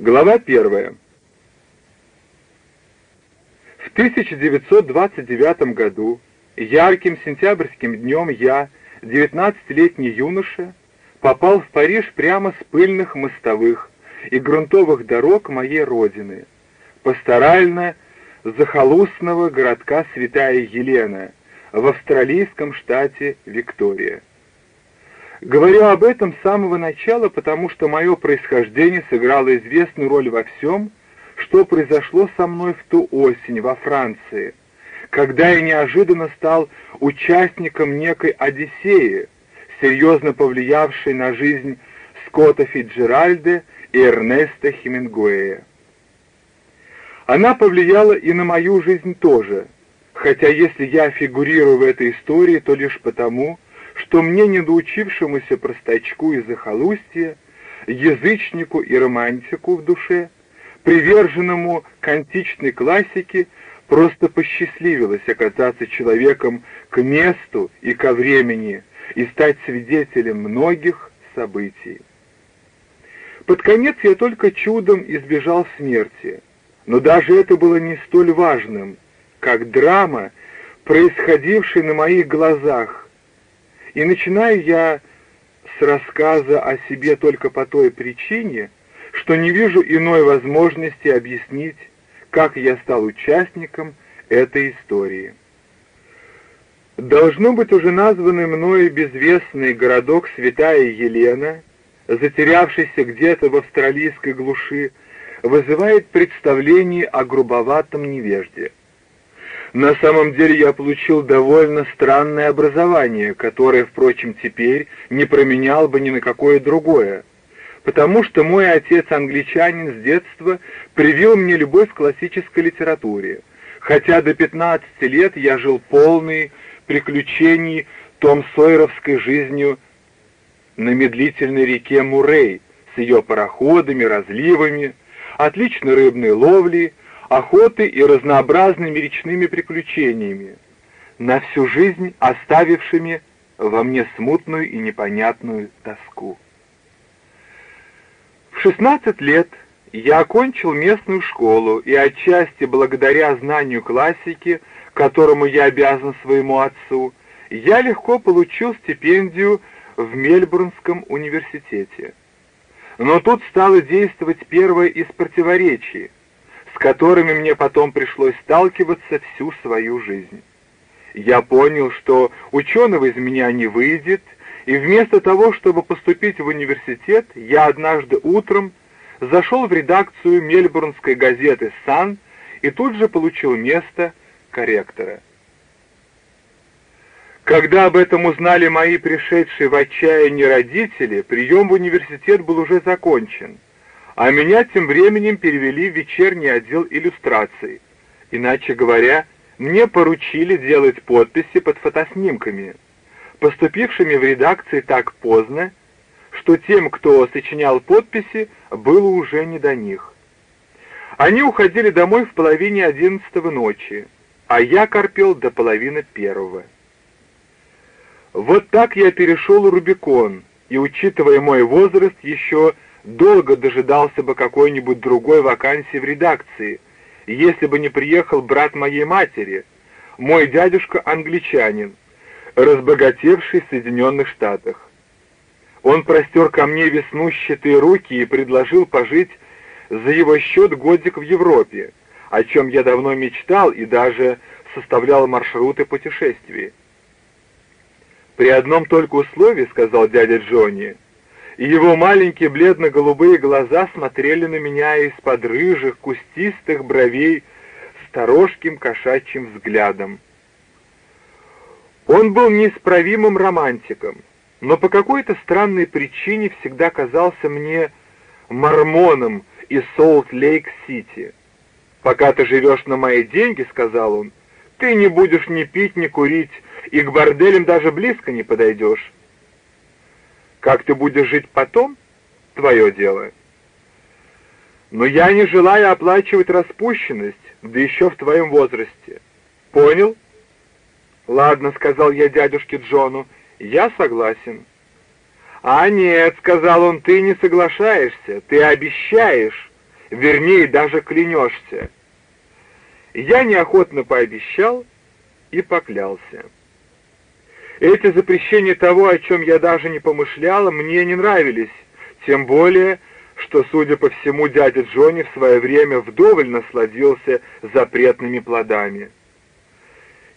Глава первая. В 1929 году, ярким сентябрьским днем я, 19-летний юноша, попал в Париж прямо с пыльных мостовых и грунтовых дорог моей родины, пасторально захолустного городка Святая Елена в австралийском штате Виктория. Говорю об этом с самого начала, потому что мое происхождение сыграло известную роль во всем, что произошло со мной в ту осень во Франции, когда я неожиданно стал участником некой Одиссеи, серьезно повлиявшей на жизнь Скотта Фитджеральда и Эрнеста Хемингуэя. Она повлияла и на мою жизнь тоже, хотя если я фигурирую в этой истории, то лишь потому, что мне, недоучившемуся простачку из захолустья, язычнику и романтику в душе, приверженному к античной классике, просто посчастливилось оказаться человеком к месту и ко времени и стать свидетелем многих событий. Под конец я только чудом избежал смерти, но даже это было не столь важным, как драма, происходившая на моих глазах, и начинаю я с рассказа о себе только по той причине, что не вижу иной возможности объяснить, как я стал участником этой истории. Должно быть уже названный мною безвестный городок Святая Елена, затерявшийся где-то в австралийской глуши, вызывает представление о грубоватом невежде. На самом деле я получил довольно странное образование, которое, впрочем, теперь не променял бы ни на какое другое, потому что мой отец-англичанин с детства привил мне любовь к классической литературе, хотя до 15 лет я жил полный приключений Том Сойеровской жизнью на медлительной реке Мурей с ее пароходами, разливами, отличной рыбной ловлей, охоты и разнообразными речными приключениями, на всю жизнь оставившими во мне смутную и непонятную тоску. В 16 лет я окончил местную школу и отчасти благодаря знанию классики, которому я обязан своему отцу, я легко получил стипендию в Мельбурнском университете. Но тут стало действовать первое из противоречий, с которыми мне потом пришлось сталкиваться всю свою жизнь. Я понял, что ученого из меня не выйдет, и вместо того, чтобы поступить в университет, я однажды утром зашел в редакцию мельбурнской газеты «Сан» и тут же получил место корректора. Когда об этом узнали мои пришедшие в отчаяние родители, прием в университет был уже закончен — а меня тем временем перевели в вечерний отдел иллюстраций. Иначе говоря, мне поручили делать подписи под фотоснимками, поступившими в редакции так поздно, что тем, кто сочинял подписи, было уже не до них. Они уходили домой в половине одиннадцатого ночи, а я корпел до половины первого. Вот так я перешел Рубикон, и, учитывая мой возраст, еще долго дожидался бы какой-нибудь другой вакансии в редакции, если бы не приехал брат моей матери, мой дядюшка англичанин, разбогатевший в Соединенных Штатах. Он простер ко мне веснущатые руки и предложил пожить за его счет годик в Европе, о чем я давно мечтал и даже составлял маршруты путешествий. «При одном только условии, — сказал дядя Джонни, — и его маленькие бледно-голубые глаза смотрели на меня из-под рыжих, кустистых бровей сторожким кошачьим взглядом. Он был неисправимым романтиком, но по какой-то странной причине всегда казался мне мормоном из Солт-Лейк-Сити. «Пока ты живешь на мои деньги, — сказал он, — ты не будешь ни пить, ни курить, и к борделям даже близко не подойдешь. Как ты будешь жить потом, твое дело. Но я не желаю оплачивать распущенность, да еще в твоем возрасте. Понял? Ладно, сказал я дядюшке Джону, я согласен. А нет, сказал он, ты не соглашаешься, ты обещаешь, вернее, даже клянешься. Я неохотно пообещал и поклялся. Эти запрещения того, о чем я даже не помышлял, мне не нравились, тем более, что, судя по всему, дядя Джонни в свое время вдоволь насладился запретными плодами.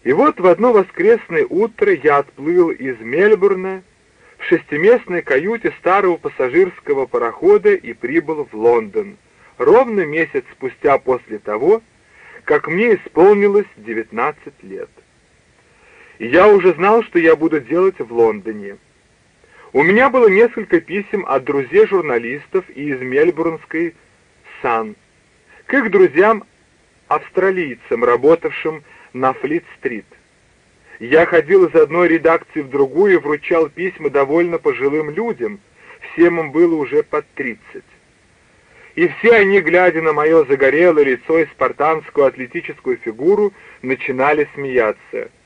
И вот в одно воскресное утро я отплыл из Мельбурна в шестиместной каюте старого пассажирского парохода и прибыл в Лондон, ровно месяц спустя после того, как мне исполнилось 19 лет. И я уже знал, что я буду делать в Лондоне. У меня было несколько писем от друзей-журналистов из Мельбурнской «Сан» к их друзьям-австралийцам, работавшим на Флит-стрит. Я ходил из одной редакции в другую и вручал письма довольно пожилым людям, всем им было уже под тридцать. И все они, глядя на мое загорелое лицо и спартанскую атлетическую фигуру, начинали смеяться —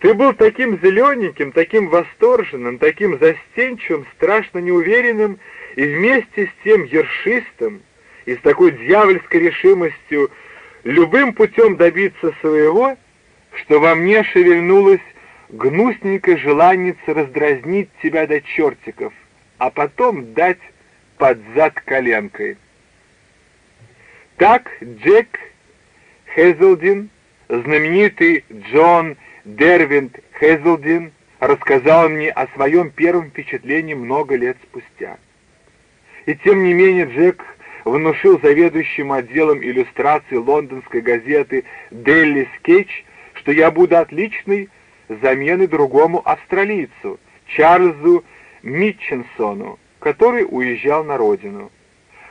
ты был таким зелененьким, таким восторженным, таким застенчивым, страшно неуверенным и вместе с тем ершистым и с такой дьявольской решимостью любым путем добиться своего, что во мне шевельнулось гнусненькое желание раздразнить тебя до чертиков, а потом дать под зад коленкой. Так Джек Хезелдин, знаменитый Джон Дервинт Хезлдин рассказал мне о своем первом впечатлении много лет спустя. И тем не менее Джек внушил заведующему отделом иллюстраций лондонской газеты «Делли Скетч», что я буду отличной заменой другому австралийцу, Чарльзу Митченсону, который уезжал на родину.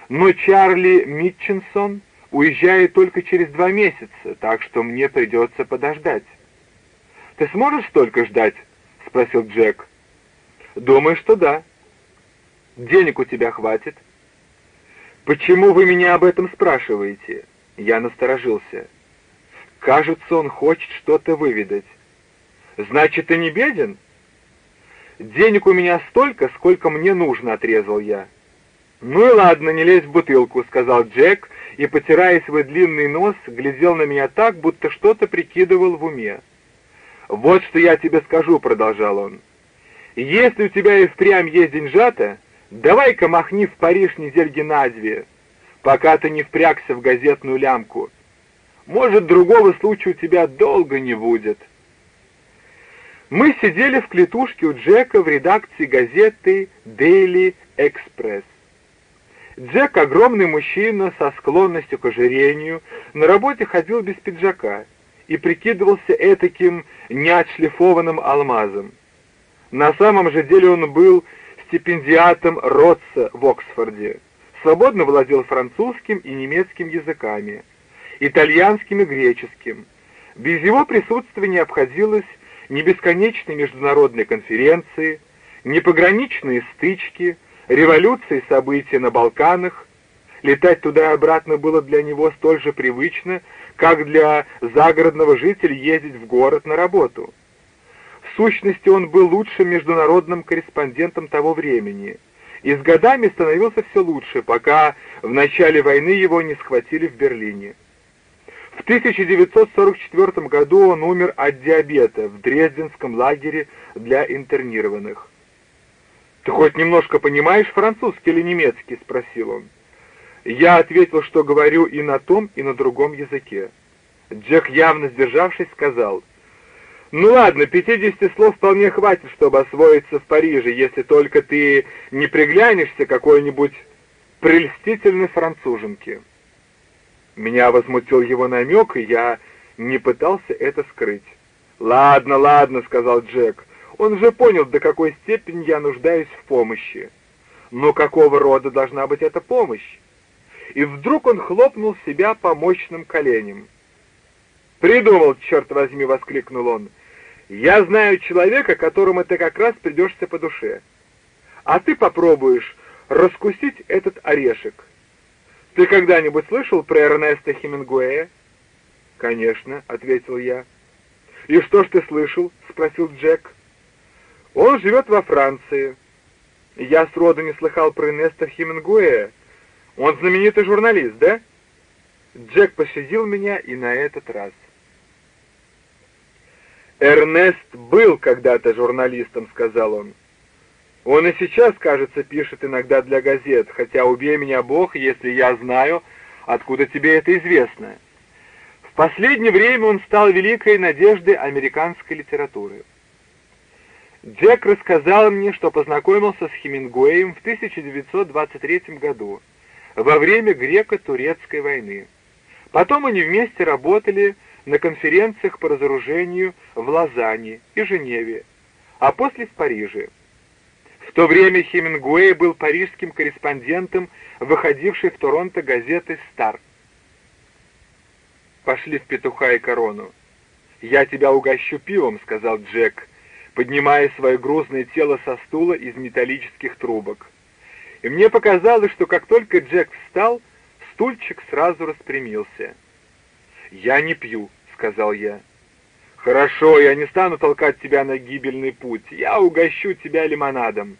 Но Чарли Митченсон уезжает только через два месяца, так что мне придется подождать. «Ты сможешь столько ждать?» — спросил Джек. «Думаю, что да». «Денег у тебя хватит?» «Почему вы меня об этом спрашиваете?» Я насторожился. «Кажется, он хочет что-то выведать». «Значит, ты не беден?» «Денег у меня столько, сколько мне нужно», — отрезал я. «Ну и ладно, не лезь в бутылку», — сказал Джек, и, потирая свой длинный нос, глядел на меня так, будто что-то прикидывал в уме. «Вот что я тебе скажу», — продолжал он. «Если у тебя и впрямь есть деньжата, давай-ка махни в Париж недельги на пока ты не впрягся в газетную лямку. Может, другого случая у тебя долго не будет». Мы сидели в клетушке у Джека в редакции газеты «Дейли Экспресс». Джек, огромный мужчина со склонностью к ожирению, на работе ходил без пиджака — и прикидывался этаким неотшлифованным алмазом. На самом же деле он был стипендиатом Ротса в Оксфорде, свободно владел французским и немецким языками, итальянским и греческим. Без его присутствия не обходилось ни бесконечные международные конференции, ни пограничные стычки, революции события на Балканах. Летать туда и обратно было для него столь же привычно, как для загородного жителя ездить в город на работу. В сущности, он был лучшим международным корреспондентом того времени, и с годами становился все лучше, пока в начале войны его не схватили в Берлине. В 1944 году он умер от диабета в Дрезденском лагере для интернированных. «Ты хоть немножко понимаешь французский или немецкий?» — спросил он. Я ответил, что говорю и на том, и на другом языке. Джек, явно сдержавшись, сказал, «Ну ладно, пятидесяти слов вполне хватит, чтобы освоиться в Париже, если только ты не приглянешься какой-нибудь прельстительной француженке». Меня возмутил его намек, и я не пытался это скрыть. «Ладно, ладно», — сказал Джек, — «он же понял, до какой степени я нуждаюсь в помощи. Но какого рода должна быть эта помощь? И вдруг он хлопнул себя по мощным коленям. «Придумал, черт возьми!» — воскликнул он. «Я знаю человека, которому ты как раз придешься по душе. А ты попробуешь раскусить этот орешек. Ты когда-нибудь слышал про Эрнеста Хемингуэя?» «Конечно», — ответил я. «И что ж ты слышал?» — спросил Джек. «Он живет во Франции. Я сроду не слыхал про Эрнеста Хемингуэя. Он знаменитый журналист, да? Джек пощадил меня и на этот раз. «Эрнест был когда-то журналистом», — сказал он. «Он и сейчас, кажется, пишет иногда для газет, хотя убей меня Бог, если я знаю, откуда тебе это известно. В последнее время он стал великой надеждой американской литературы». Джек рассказал мне, что познакомился с Хемингуэем в 1923 году, во время греко-турецкой войны. Потом они вместе работали на конференциях по разоружению в Лозанне и Женеве, а после в Париже. В то время Хемингуэй был парижским корреспондентом, выходившей в Торонто газеты «Стар». «Пошли в петуха и корону». «Я тебя угощу пивом», — сказал Джек, поднимая свое грузное тело со стула из металлических трубок. И мне показалось, что как только Джек встал, стульчик сразу распрямился. «Я не пью», — сказал я. «Хорошо, я не стану толкать тебя на гибельный путь. Я угощу тебя лимонадом».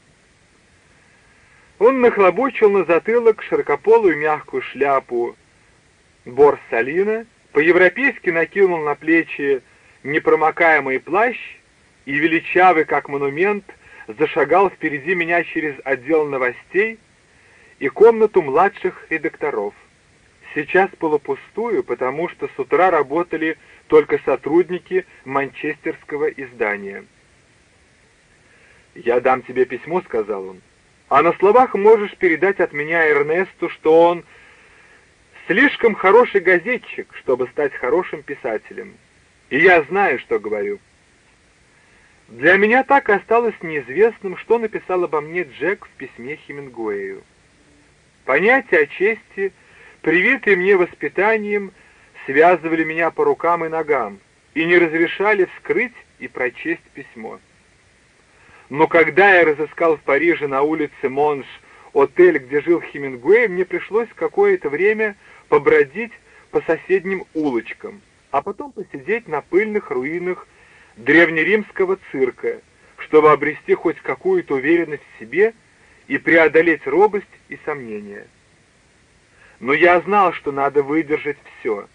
Он нахлобучил на затылок широкополую мягкую шляпу борсалина, по-европейски накинул на плечи непромокаемый плащ и величавый, как монумент, зашагал впереди меня через отдел новостей и комнату младших редакторов. Сейчас полупустую, потому что с утра работали только сотрудники манчестерского издания. «Я дам тебе письмо», — сказал он. «А на словах можешь передать от меня Эрнесту, что он слишком хороший газетчик, чтобы стать хорошим писателем. И я знаю, что говорю». Для меня так и осталось неизвестным, что написал обо мне Джек в письме Хемингуэю. Понятия о чести, привитые мне воспитанием, связывали меня по рукам и ногам и не разрешали вскрыть и прочесть письмо. Но когда я разыскал в Париже на улице Монш отель, где жил Хемингуэй, мне пришлось какое-то время побродить по соседним улочкам, а потом посидеть на пыльных руинах древнеримского цирка, чтобы обрести хоть какую-то уверенность в себе и преодолеть робость и сомнения. Но я знал, что надо выдержать все,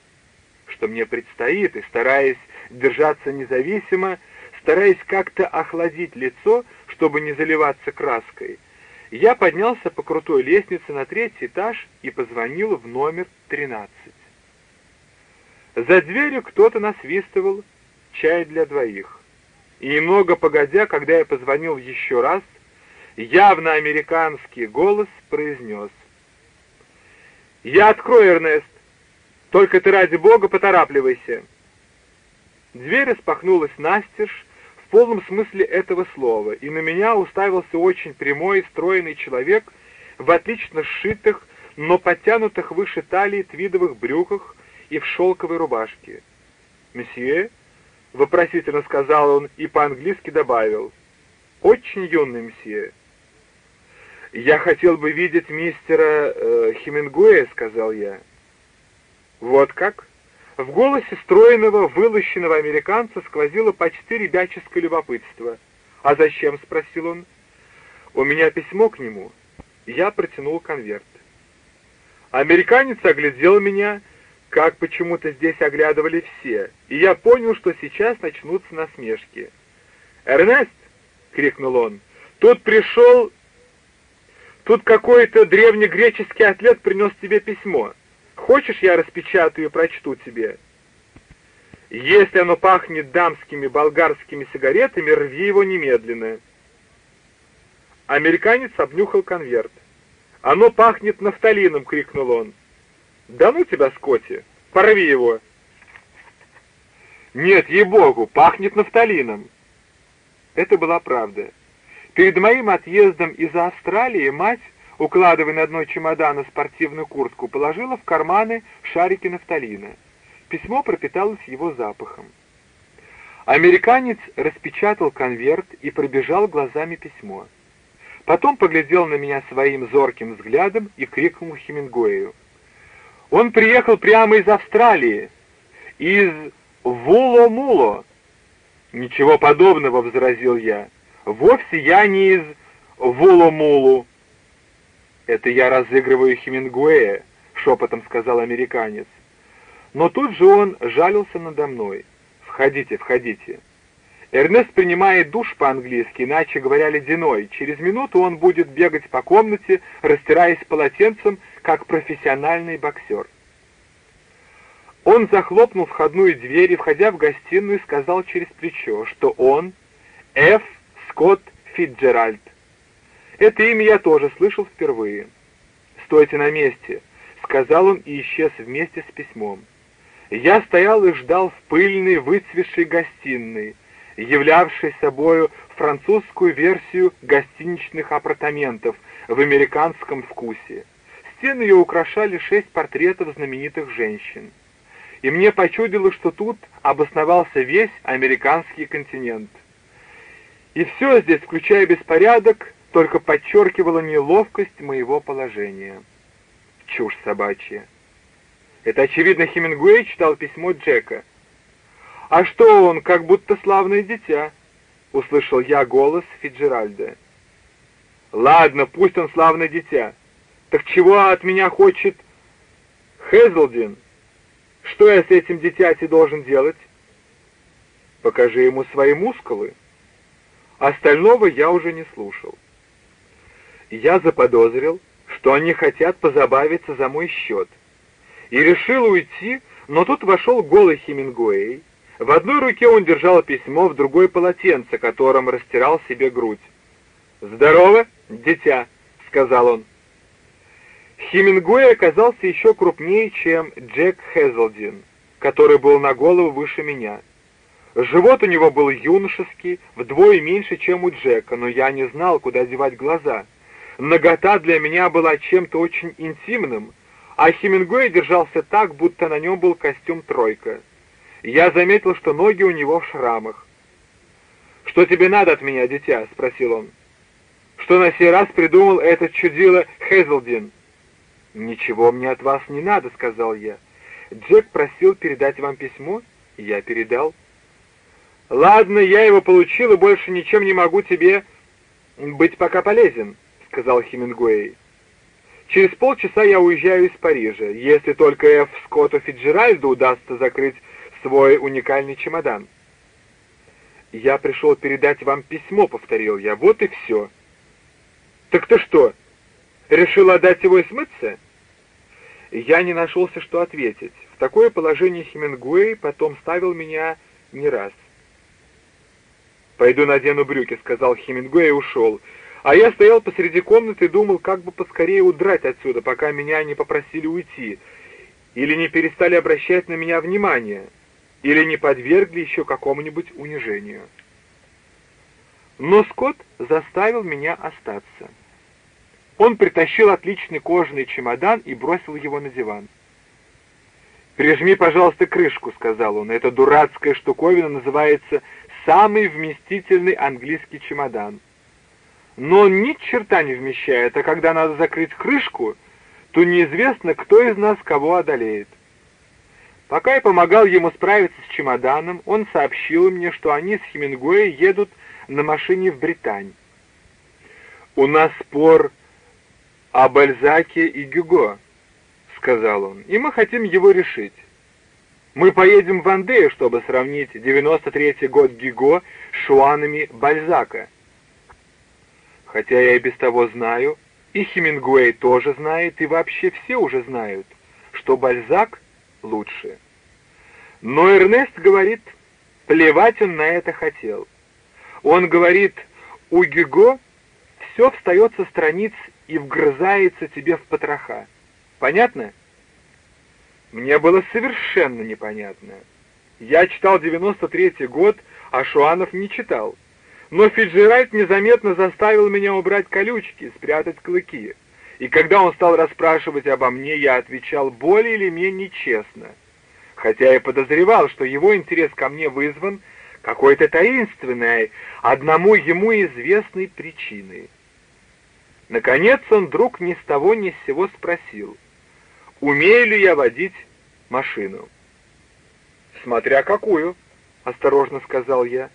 что мне предстоит, и стараясь держаться независимо, стараясь как-то охладить лицо, чтобы не заливаться краской, я поднялся по крутой лестнице на третий этаж и позвонил в номер 13. За дверью кто-то насвистывал чай для двоих. И немного погодя, когда я позвонил еще раз, явно американский голос произнес. «Я открою, Эрнест, только ты ради бога поторапливайся». Дверь распахнулась настежь, в полном смысле этого слова, и на меня уставился очень прямой, стройный человек в отлично сшитых, но подтянутых выше талии твидовых брюках и в шелковой рубашке. «Месье?» — вопросительно сказал он и по-английски добавил. «Очень юный мсье». «Я хотел бы видеть мистера э, Хемингуэя», — сказал я. «Вот как?» В голосе стройного, вылощенного американца сквозило почти ребяческое любопытство. «А зачем?» — спросил он. «У меня письмо к нему». Я протянул конверт. Американец оглядел меня как почему-то здесь оглядывали все, и я понял, что сейчас начнутся насмешки. «Эрнест!» — крикнул он. «Тут пришел... Тут какой-то древнегреческий атлет принес тебе письмо. Хочешь, я распечатаю и прочту тебе?» «Если оно пахнет дамскими болгарскими сигаретами, рви его немедленно». Американец обнюхал конверт. «Оно пахнет нафталином!» — крикнул он. «Да ну тебя, Скотти! Порви его!» «Нет, ей-богу, пахнет нафталином!» Это была правда. Перед моим отъездом из Австралии мать, укладывая на дно чемодана спортивную куртку, положила в карманы шарики нафталина. Письмо пропиталось его запахом. Американец распечатал конверт и пробежал глазами письмо. Потом поглядел на меня своим зорким взглядом и крикнул Хемингуэю. Он приехал прямо из Австралии, из Вуло-Муло. Ничего подобного, возразил я. Вовсе я не из Вуло-Мулу. «Это я разыгрываю Хемингуэя», — шепотом сказал американец. Но тут же он жалился надо мной. «Входите, входите». Эрнест принимает душ по-английски, иначе говоря, ледяной. Через минуту он будет бегать по комнате, растираясь полотенцем, как профессиональный боксер. Он захлопнул входную дверь и, входя в гостиную, сказал через плечо, что он Ф. Скотт Фитджеральд. Это имя я тоже слышал впервые. «Стойте на месте», — сказал он и исчез вместе с письмом. Я стоял и ждал в пыльной, выцветшей гостиной, являвшей собою французскую версию гостиничных апартаментов в американском вкусе. Стены ее украшали шесть портретов знаменитых женщин и мне почудилось, что тут обосновался весь американский континент. И все здесь, включая беспорядок, только подчеркивало неловкость моего положения. Чушь собачья. Это, очевидно, Хемингуэй читал письмо Джека. «А что он, как будто славное дитя?» — услышал я голос Фиджеральда. «Ладно, пусть он славное дитя. Так чего от меня хочет Хезлдин?» Что я с этим дитяти должен делать? Покажи ему свои мускулы. Остального я уже не слушал. Я заподозрил, что они хотят позабавиться за мой счет. И решил уйти, но тут вошел голый Хемингуэй. В одной руке он держал письмо, в другой полотенце, которым растирал себе грудь. «Здорово, дитя», — сказал он. Хемингуэй оказался еще крупнее, чем Джек Хезлдин, который был на голову выше меня. Живот у него был юношеский, вдвое меньше, чем у Джека, но я не знал, куда девать глаза. Нагота для меня была чем-то очень интимным, а Хемингуэй держался так, будто на нем был костюм «тройка». Я заметил, что ноги у него в шрамах. «Что тебе надо от меня, дитя?» — спросил он. «Что на сей раз придумал этот чудило Хезлдин?» «Ничего мне от вас не надо», — сказал я. «Джек просил передать вам письмо, и я передал». «Ладно, я его получил и больше ничем не могу тебе быть пока полезен», — сказал Хемингуэй. «Через полчаса я уезжаю из Парижа, если только Ф. Скотту Фиджеральду удастся закрыть свой уникальный чемодан». «Я пришел передать вам письмо», — повторил я, — «вот и все». «Так ты что, решил отдать его и смыться?» Я не нашелся, что ответить. В такое положение Хемингуэй потом ставил меня не раз. «Пойду надену брюки», — сказал Хемингуэй и ушел. А я стоял посреди комнаты и думал, как бы поскорее удрать отсюда, пока меня не попросили уйти, или не перестали обращать на меня внимание, или не подвергли еще какому-нибудь унижению. Но Скотт заставил меня остаться. Он притащил отличный кожаный чемодан и бросил его на диван. «Прижми, пожалуйста, крышку», — сказал он. «Эта дурацкая штуковина называется «самый вместительный английский чемодан». Но он ни черта не вмещает, а когда надо закрыть крышку, то неизвестно, кто из нас кого одолеет. Пока я помогал ему справиться с чемоданом, он сообщил мне, что они с Хемингуэй едут на машине в Британь. «У нас спор о Бальзаке и Гюго», — сказал он, — «и мы хотим его решить. Мы поедем в Андею, чтобы сравнить 93-й год Гюго с шуанами Бальзака. Хотя я и без того знаю, и Хемингуэй тоже знает, и вообще все уже знают, что Бальзак лучше. Но Эрнест говорит, плевать он на это хотел. Он говорит, у Гюго все встает со страниц и вгрызается тебе в потроха. Понятно? Мне было совершенно непонятно. Я читал 93-й год, а Шуанов не читал. Но Фиджеральд незаметно заставил меня убрать колючки, спрятать клыки. И когда он стал расспрашивать обо мне, я отвечал более или менее честно. Хотя я подозревал, что его интерес ко мне вызван какой-то таинственной, одному ему известной причиной. Наконец он вдруг ни с того ни с сего спросил, умею ли я водить машину. «Смотря какую», — осторожно сказал я.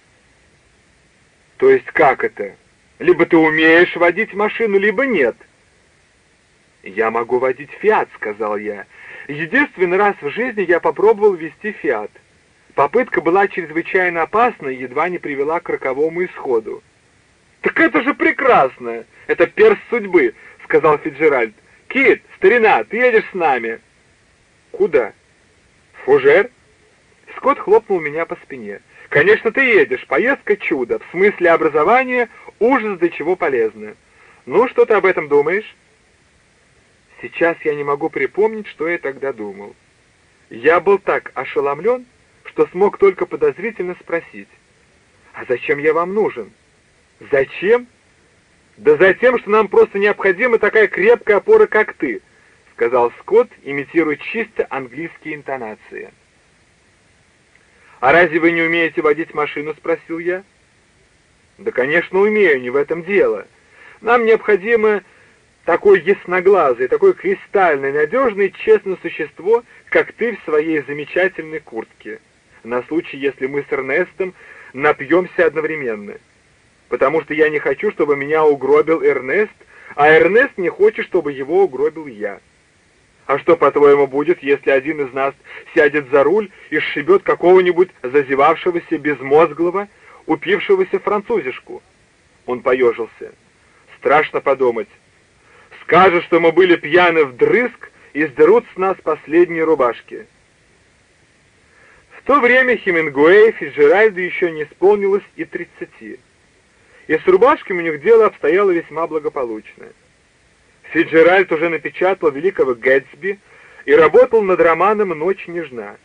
«То есть как это? Либо ты умеешь водить машину, либо нет». «Я могу водить «Фиат», — сказал я. Единственный раз в жизни я попробовал вести «Фиат». Попытка была чрезвычайно опасна и едва не привела к роковому исходу. «Так это же прекрасно! Это перс судьбы!» — сказал Фиджеральд. «Кит, старина, ты едешь с нами!» «Куда?» «Фужер?» Скотт хлопнул меня по спине. «Конечно, ты едешь. Поездка чудо. В смысле образования ужас до чего полезно. Ну, что ты об этом думаешь?» Сейчас я не могу припомнить, что я тогда думал. Я был так ошеломлен, что смог только подозрительно спросить. «А зачем я вам нужен?» «Зачем?» «Да за тем, что нам просто необходима такая крепкая опора, как ты», — сказал Скотт, имитируя чисто английские интонации. «А разве вы не умеете водить машину?» — спросил я. «Да, конечно, умею, не в этом дело. Нам необходимо такой ясноглазый, такое кристальное, надежное честное существо, как ты в своей замечательной куртке, на случай, если мы с Эрнестом напьемся одновременно. Потому что я не хочу, чтобы меня угробил Эрнест, а Эрнест не хочет, чтобы его угробил я. А что, по-твоему, будет, если один из нас сядет за руль и сшибет какого-нибудь зазевавшегося безмозглого, упившегося французишку? Он поежился. Страшно подумать, Скажут, что мы были пьяны вдрызг и сдерут с нас последние рубашки. В то время Хемингуэй Фиджеральду еще не исполнилось и тридцати. И с рубашками у них дело обстояло весьма благополучно. Фиджеральд уже напечатал великого Гэтсби и работал над романом «Ночь нежна»,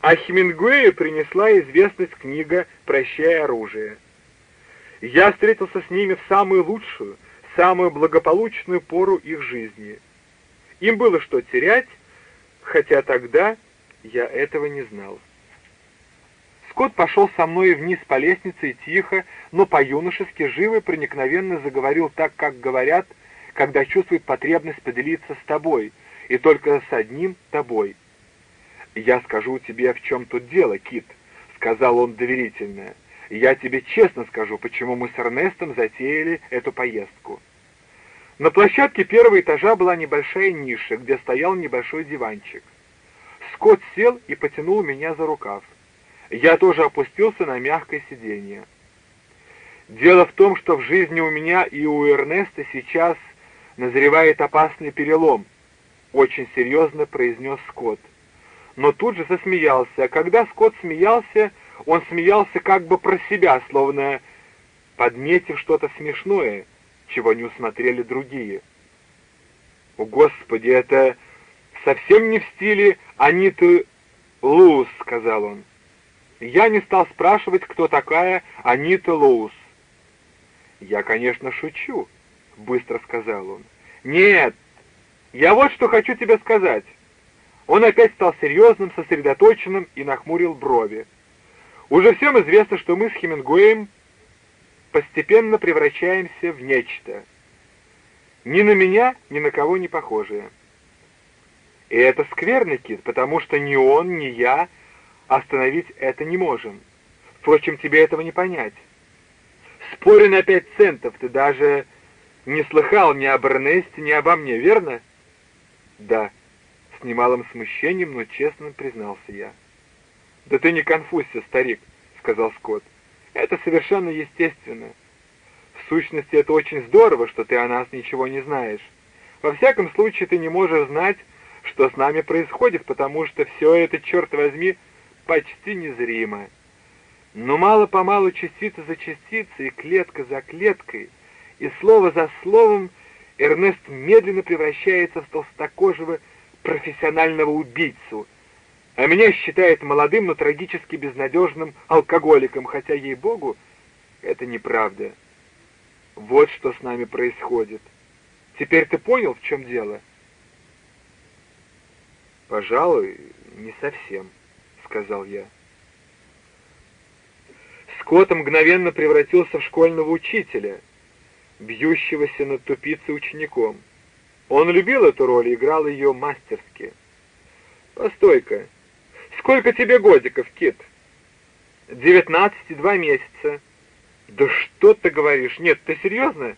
а Хемингуэю принесла известность книга «Прощай оружие». Я встретился с ними в самую лучшую, самую благополучную пору их жизни. Им было что терять, хотя тогда я этого не знал. Скотт пошел со мной вниз по лестнице и тихо, но по-юношески живо и проникновенно заговорил так, как говорят, когда чувствуют потребность поделиться с тобой, и только с одним тобой. «Я скажу тебе, в чем тут дело, Кит», — сказал он доверительно. Я тебе честно скажу, почему мы с Эрнестом затеяли эту поездку. На площадке первого этажа была небольшая ниша, где стоял небольшой диванчик. Скотт сел и потянул меня за рукав. Я тоже опустился на мягкое сиденье. Дело в том, что в жизни у меня и у Эрнеста сейчас назревает опасный перелом, очень серьезно произнес Скотт. Но тут же засмеялся, а когда Скотт смеялся, он смеялся как бы про себя, словно подметив что-то смешное, чего не усмотрели другие. «О, Господи, это совсем не в стиле Аниты Лоус», — сказал он. Я не стал спрашивать, кто такая Анита Лоус. «Я, конечно, шучу», — быстро сказал он. «Нет, я вот что хочу тебе сказать». Он опять стал серьезным, сосредоточенным и нахмурил брови. Уже всем известно, что мы с Хемингуэем постепенно превращаемся в нечто. Ни на меня, ни на кого не похожее. И это скверный Кит, потому что ни он, ни я остановить это не можем. Впрочем, тебе этого не понять. Спорю на пять центов, ты даже не слыхал ни об Эрнесте, ни обо мне, верно? Да, с немалым смущением, но честно признался я. «Да ты не конфузься, старик», — сказал Скотт. «Это совершенно естественно. В сущности, это очень здорово, что ты о нас ничего не знаешь. Во всяком случае, ты не можешь знать, что с нами происходит, потому что все это, черт возьми, почти незримо. Но мало-помалу, частица за частицей, клетка за клеткой, и слово за словом Эрнест медленно превращается в толстокожего профессионального убийцу — а меня считает молодым, но трагически безнадежным алкоголиком, хотя, ей-богу, это неправда. Вот что с нами происходит. Теперь ты понял, в чем дело? Пожалуй, не совсем, сказал я. Скотт мгновенно превратился в школьного учителя, бьющегося над тупицей учеником. Он любил эту роль и играл ее мастерски. «Постой-ка, Сколько тебе годиков, Кит? Девятнадцать и два месяца. Да что ты говоришь? Нет, ты серьезно?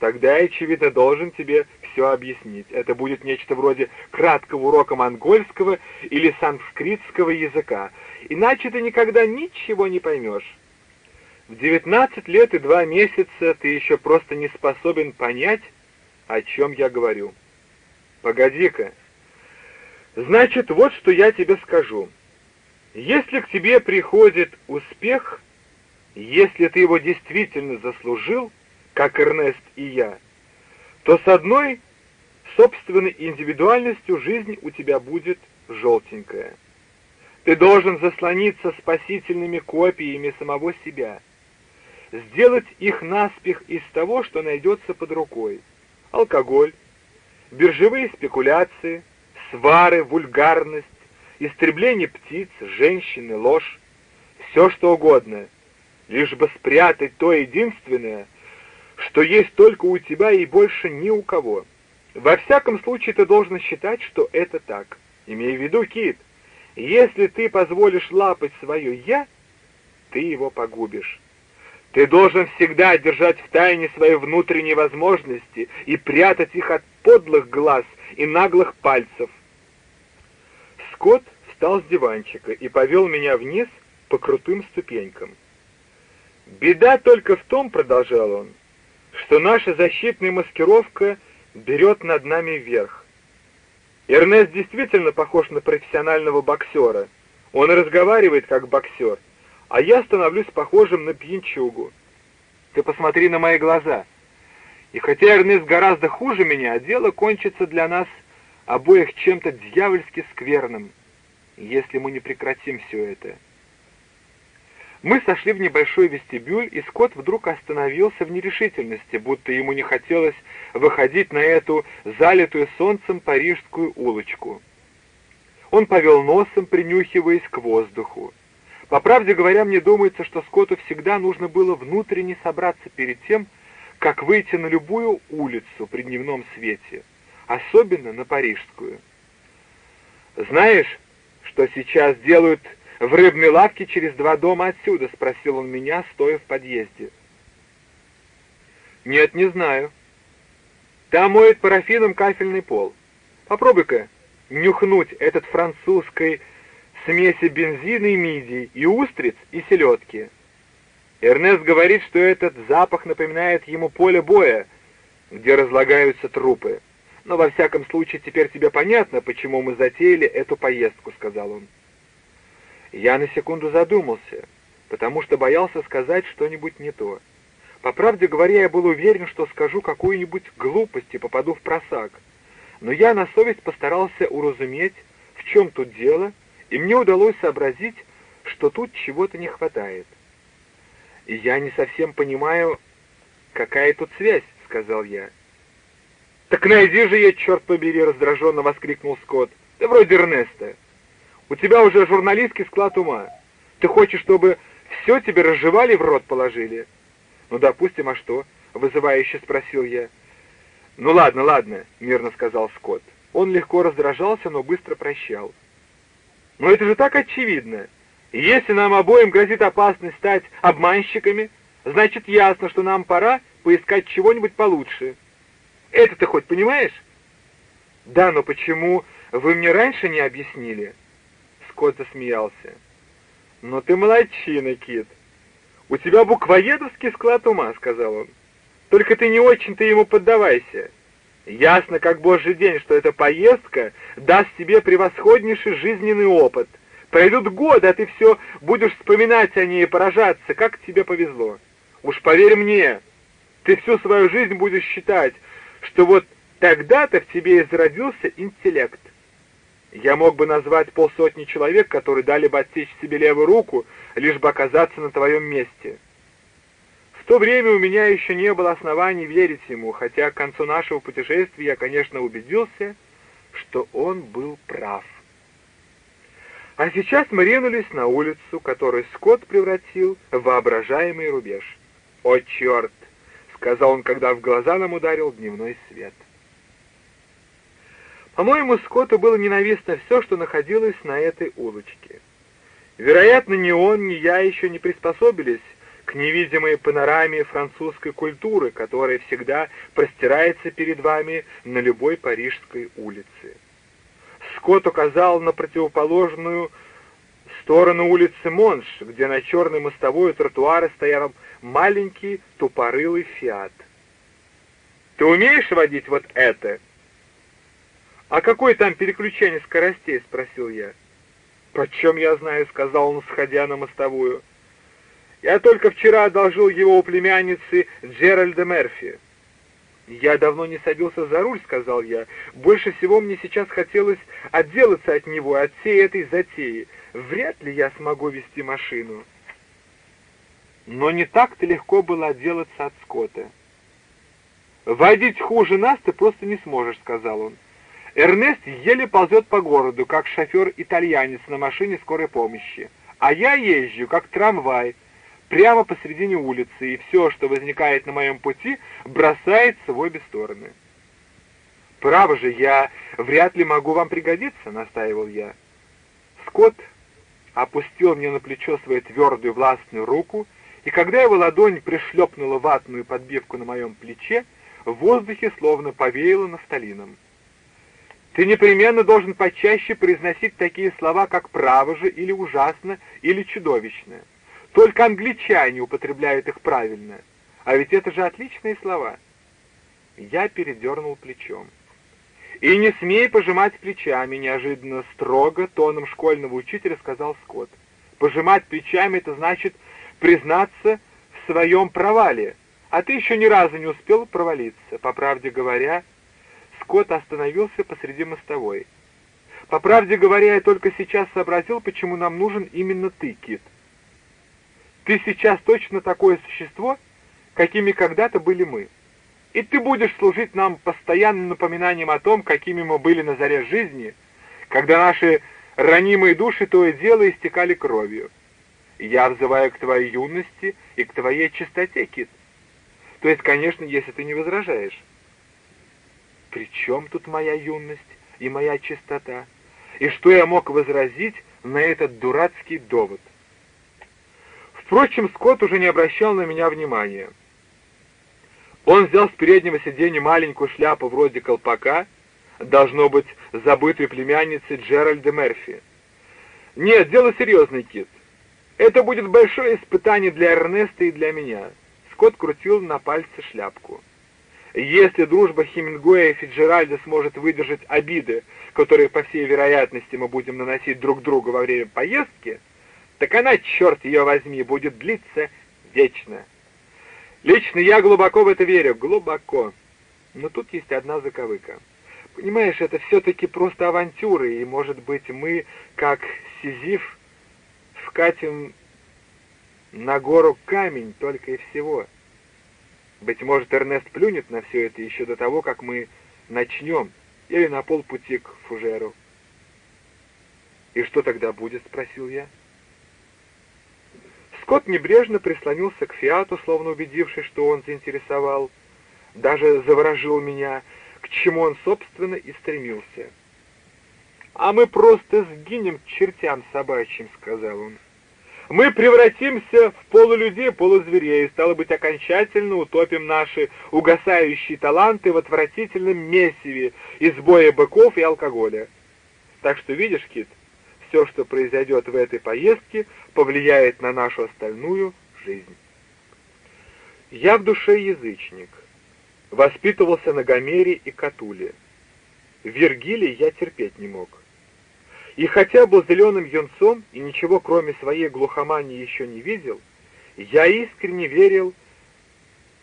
Тогда я, очевидно, должен тебе все объяснить. Это будет нечто вроде краткого урока монгольского или санскритского языка. Иначе ты никогда ничего не поймешь. В девятнадцать лет и два месяца ты еще просто не способен понять, о чем я говорю. Погоди-ка. Значит, вот что я тебе скажу. Если к тебе приходит успех, если ты его действительно заслужил, как Эрнест и я, то с одной собственной индивидуальностью жизнь у тебя будет желтенькая. Ты должен заслониться спасительными копиями самого себя, сделать их наспех из того, что найдется под рукой. Алкоголь, биржевые спекуляции, свары, вульгарность, истребление птиц, женщины, ложь, все что угодно, лишь бы спрятать то единственное, что есть только у тебя и больше ни у кого. Во всяком случае, ты должен считать, что это так. Имей в виду, Кит, если ты позволишь лапать свое «я», ты его погубишь. Ты должен всегда держать в тайне свои внутренние возможности и прятать их от подлых глаз и наглых пальцев. Скотт встал с диванчика и повел меня вниз по крутым ступенькам. «Беда только в том, — продолжал он, — что наша защитная маскировка берет над нами верх. Эрнест действительно похож на профессионального боксера. Он разговаривает как боксер, а я становлюсь похожим на пьянчугу. Ты посмотри на мои глаза. И хотя Эрнест гораздо хуже меня, дело кончится для нас обоих чем-то дьявольски скверным, если мы не прекратим все это. Мы сошли в небольшой вестибюль, и Скотт вдруг остановился в нерешительности, будто ему не хотелось выходить на эту залитую солнцем парижскую улочку. Он повел носом, принюхиваясь к воздуху. По правде говоря, мне думается, что Скотту всегда нужно было внутренне собраться перед тем, как выйти на любую улицу при дневном свете, особенно на парижскую. «Знаешь, что сейчас делают в рыбной лавке через два дома отсюда?» — спросил он меня, стоя в подъезде. «Нет, не знаю. Там моют парафином кафельный пол. Попробуй-ка нюхнуть этот французской смеси бензина и мидий, и устриц, и селедки. Эрнест говорит, что этот запах напоминает ему поле боя, где разлагаются трупы. Но во всяком случае теперь тебе понятно, почему мы затеяли эту поездку, сказал он. Я на секунду задумался, потому что боялся сказать что-нибудь не то. По правде говоря, я был уверен, что скажу какую-нибудь глупость и попаду в просак. Но я на совесть постарался уразуметь, в чем тут дело, и мне удалось сообразить, что тут чего-то не хватает. И я не совсем понимаю, какая тут связь, сказал я. Так найди же ее, черт побери, раздраженно воскликнул Скотт. Ты вроде Эрнеста. У тебя уже журналистский склад ума. Ты хочешь, чтобы все тебе разжевали в рот положили? Ну, допустим, а что? Вызывающе спросил я. Ну ладно, ладно, мирно сказал Скотт. Он легко раздражался, но быстро прощал. Но это же так очевидно. Если нам обоим грозит опасность стать обманщиками, значит ясно, что нам пора поискать чего-нибудь получше. Это ты хоть понимаешь? Да, но почему вы мне раньше не объяснили? Скотт засмеялся. Но ты молодчина, Кит. У тебя буквоедовский склад ума, сказал он. Только ты не очень-то ему поддавайся. Ясно, как божий день, что эта поездка даст тебе превосходнейший жизненный опыт. Пройдут годы, а ты все будешь вспоминать о ней и поражаться, как тебе повезло. Уж поверь мне, ты всю свою жизнь будешь считать, что вот тогда-то в тебе и зародился интеллект. Я мог бы назвать полсотни человек, которые дали бы отсечь себе левую руку, лишь бы оказаться на твоем месте то время у меня еще не было оснований верить ему, хотя к концу нашего путешествия я, конечно, убедился, что он был прав. А сейчас мы ринулись на улицу, которую Скотт превратил в воображаемый рубеж. «О, черт!» — сказал он, когда в глаза нам ударил дневной свет. По-моему, Скотту было ненавистно все, что находилось на этой улочке. Вероятно, ни он, ни я еще не приспособились к невидимой панораме французской культуры, которая всегда простирается перед вами на любой парижской улице. Скотт указал на противоположную сторону улицы Монш, где на черной мостовой тротуара стоял маленький тупорылый фиат. «Ты умеешь водить вот это?» «А какое там переключение скоростей?» — спросил я. «Почем я знаю?» — сказал он, сходя на мостовую. «Я только вчера одолжил его у племянницы Джеральда Мерфи». «Я давно не садился за руль», — сказал я. «Больше всего мне сейчас хотелось отделаться от него, от всей этой затеи. Вряд ли я смогу вести машину». Но не так-то легко было отделаться от Скотта. «Водить хуже нас ты просто не сможешь», — сказал он. Эрнест еле ползет по городу, как шофер-итальянец на машине скорой помощи, а я езжу, как трамвай, прямо посредине улицы, и все, что возникает на моем пути, бросается в обе стороны. «Право же, я вряд ли могу вам пригодиться», — настаивал я. Скотт опустил мне на плечо свою твердую властную руку, и когда его ладонь пришлепнула ватную подбивку на моем плече, в воздухе словно повеяло нафталином. Ты непременно должен почаще произносить такие слова, как «право же» или «ужасно» или «чудовищно». Только англичане употребляют их правильно. А ведь это же отличные слова. Я передернул плечом. «И не смей пожимать плечами», — неожиданно строго тоном школьного учителя сказал Скотт. «Пожимать плечами — это значит признаться в своем провале, а ты еще ни разу не успел провалиться. По правде говоря, Скотт остановился посреди мостовой. «По правде говоря, я только сейчас сообразил, почему нам нужен именно ты, Кит. Ты сейчас точно такое существо, какими когда-то были мы. И ты будешь служить нам постоянным напоминанием о том, какими мы были на заре жизни, когда наши ранимые души то и дело истекали кровью. Я взываю к твоей юности и к твоей чистоте, Кит. То есть, конечно, если ты не возражаешь. При чем тут моя юность и моя чистота? И что я мог возразить на этот дурацкий довод? Впрочем, Скотт уже не обращал на меня внимания. Он взял с переднего сиденья маленькую шляпу вроде колпака, должно быть, забытой племянницы Джеральда Мерфи. «Нет, дело серьезное, Кит. Это будет большое испытание для Эрнеста и для меня». Скотт крутил на пальце шляпку. Если дружба Хемингуэя и Фиджеральда сможет выдержать обиды, которые, по всей вероятности, мы будем наносить друг другу во время поездки, так она, черт ее возьми, будет длиться вечно. Лично я глубоко в это верю, глубоко. Но тут есть одна заковыка. Понимаешь, это все-таки просто авантюры, и, может быть, мы, как Сизиф, вкатим на гору камень только и всего — быть может, Эрнест плюнет на все это еще до того, как мы начнем, или на полпути к фужеру. «И что тогда будет?» — спросил я. Скотт небрежно прислонился к Фиату, словно убедившись, что он заинтересовал, даже заворожил меня, к чему он, собственно, и стремился. «А мы просто сгинем к чертям собачьим», — сказал он мы превратимся в полулюдей, полузверей, стало быть, окончательно утопим наши угасающие таланты в отвратительном месиве из боя быков и алкоголя. Так что, видишь, Кит, все, что произойдет в этой поездке, повлияет на нашу остальную жизнь. Я в душе язычник. Воспитывался на Гомере и Катуле. Вергилий я терпеть не мог. И хотя был зеленым юнцом и ничего кроме своей глухомании еще не видел, я искренне верил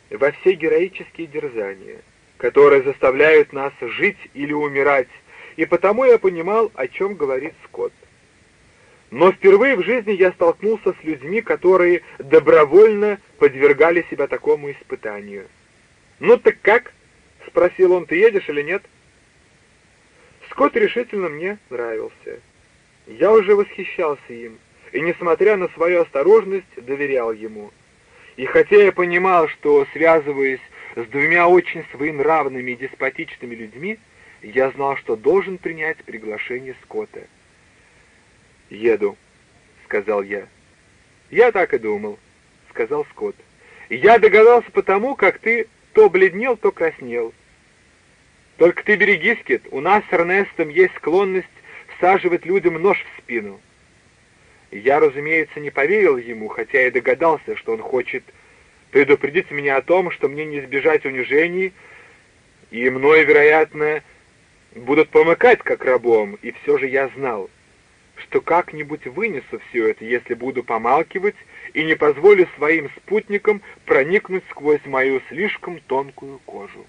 во все героические дерзания, которые заставляют нас жить или умирать, и потому я понимал, о чем говорит Скотт. Но впервые в жизни я столкнулся с людьми, которые добровольно подвергали себя такому испытанию. «Ну так как?» — спросил он, — «ты едешь или нет?» Скотт решительно мне нравился. Я уже восхищался им, и, несмотря на свою осторожность, доверял ему. И хотя я понимал, что, связываясь с двумя очень своенравными и деспотичными людьми, я знал, что должен принять приглашение Скотта. «Еду», — сказал я. «Я так и думал», — сказал Скотт. «Я догадался потому, как ты то бледнел, то краснел. Только ты берегись, Кит, у нас с Эрнестом есть склонность всаживать людям нож в спину». Я, разумеется, не поверил ему, хотя и догадался, что он хочет предупредить меня о том, что мне не избежать унижений, и мною, вероятно, будут помыкать как рабом, и все же я знал, что как-нибудь вынесу все это, если буду помалкивать и не позволю своим спутникам проникнуть сквозь мою слишком тонкую кожу.